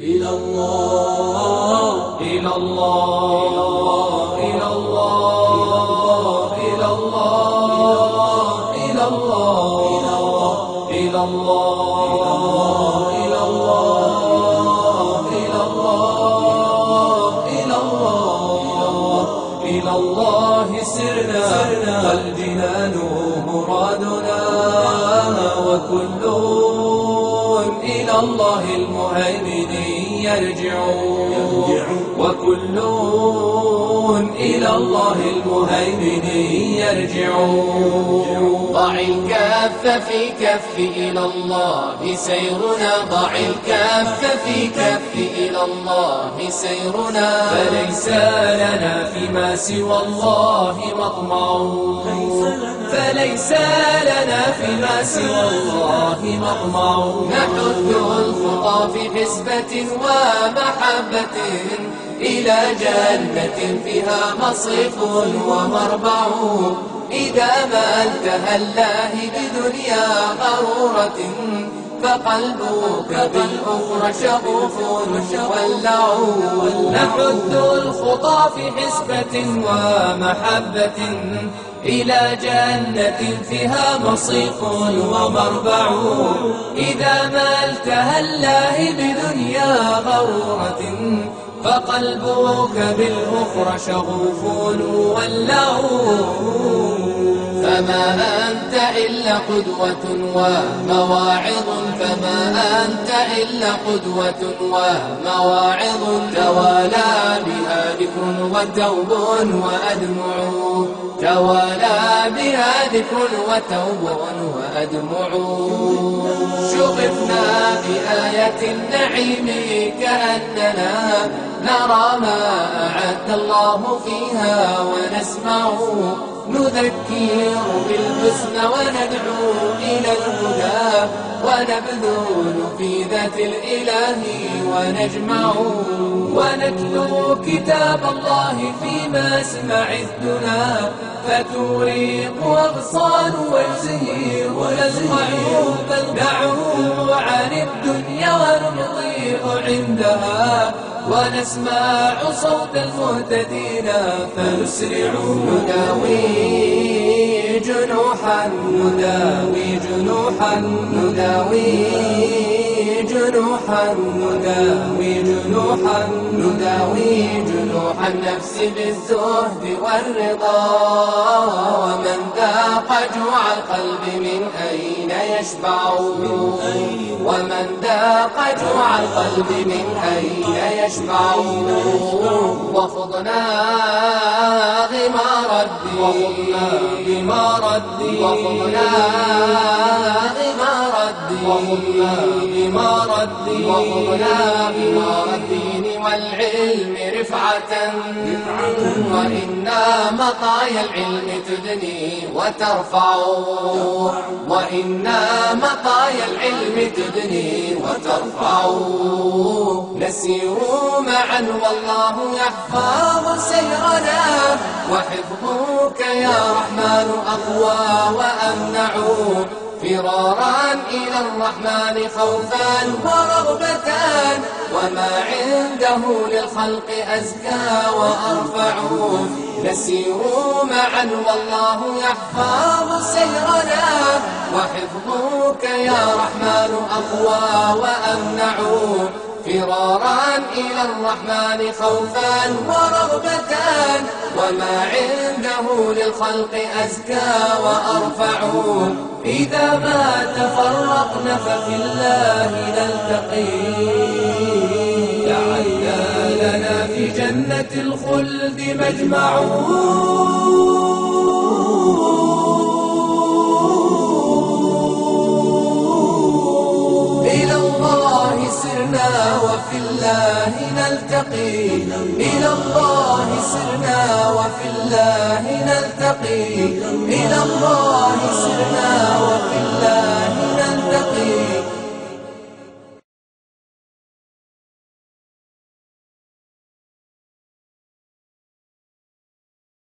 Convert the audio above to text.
إلى الله إلى الله إلى الله إلى الله إلى الله إلى الله إلى الله إلى الله إلى الله إلى الله سرنا والجنان مرادنا وكل إلى الله المهيمن يرجع وكل إلى الله المهيمن يرجع ضع الكف في كف إلى الله سيرنا ضع الكف في كف إلى الله سيرنا. فليس لنا فيما سوى الله مطمع فليس لنا فيما سوى الله مطمع نحث الخطى في حسبة ومحبة إلى جنة فيها مصيف ومربع. إذا ما انتهى الله بدنيا غرورة فقلبك بالأخرى شغوف. ولع نحث الخطى في حسبة ومحبة إلى جنة فيها مصيف ومربع. إذا ما التهى الله بدنيا غرورة فقلبك بالأخرى شغوف. ولع فما أنت إلا قدوة ومواعظ فما أنت إلا قدوة ومواعظ. توالى بها ذكر وتوب وأدمع. توالى بها ذكر وتوب وأدمع. شغفنا بآية النعيم كأننا نرى ما أعد الله فيها ونسمع. نذكر بالحسن وندعو إلى الهدى ونبذل في ذات الإله ونجمع ونتلو كتاب الله في مسمع الدنا فتوريق أغصان ويزهير ونزمع بل دعوا عن الدنيا ونمضي عندها ونسمع صوت المهتدين فنسرع نداوي جنوحا نداوي جنوحا نداوي جنوحا نداوي جنوحا نداوي جنوح النفس بالزهد والرضا ومن ذاق جوع القلب من أين يشبع ومن ذاق جوع القلب من أين يشبع وخضنا غمار الدين. غمار الدين. وخضنا غمار الدين. وخضنا غمار الدين. وخضنا غمار الدين. والعلم رفعة. وإنا مطايا العلم تدني وترفع. وإنا مطايا العلم تدني وترفع. نسير معا والله يحفظ سيرنا وحفظك يا رحمن أقوى وأمنع. فرارا إلى الرحمن خوفا ورغبة وما عنده للخلق أزكى وأرفع. نسير معا والله يحفظ سيرنا وحفظك يا رحمن أقوى وأمنع. فرارا إلى الرحمن خوفا ورغبة وما عنده للخلق أزكى وأرفع إذا ما تفرقنا ففي الله نلتقي. لعل لنا في جنة الخلد مجمع إلى الله سرنا وفي الله نلتقي. إلى الله سرنا وفي الله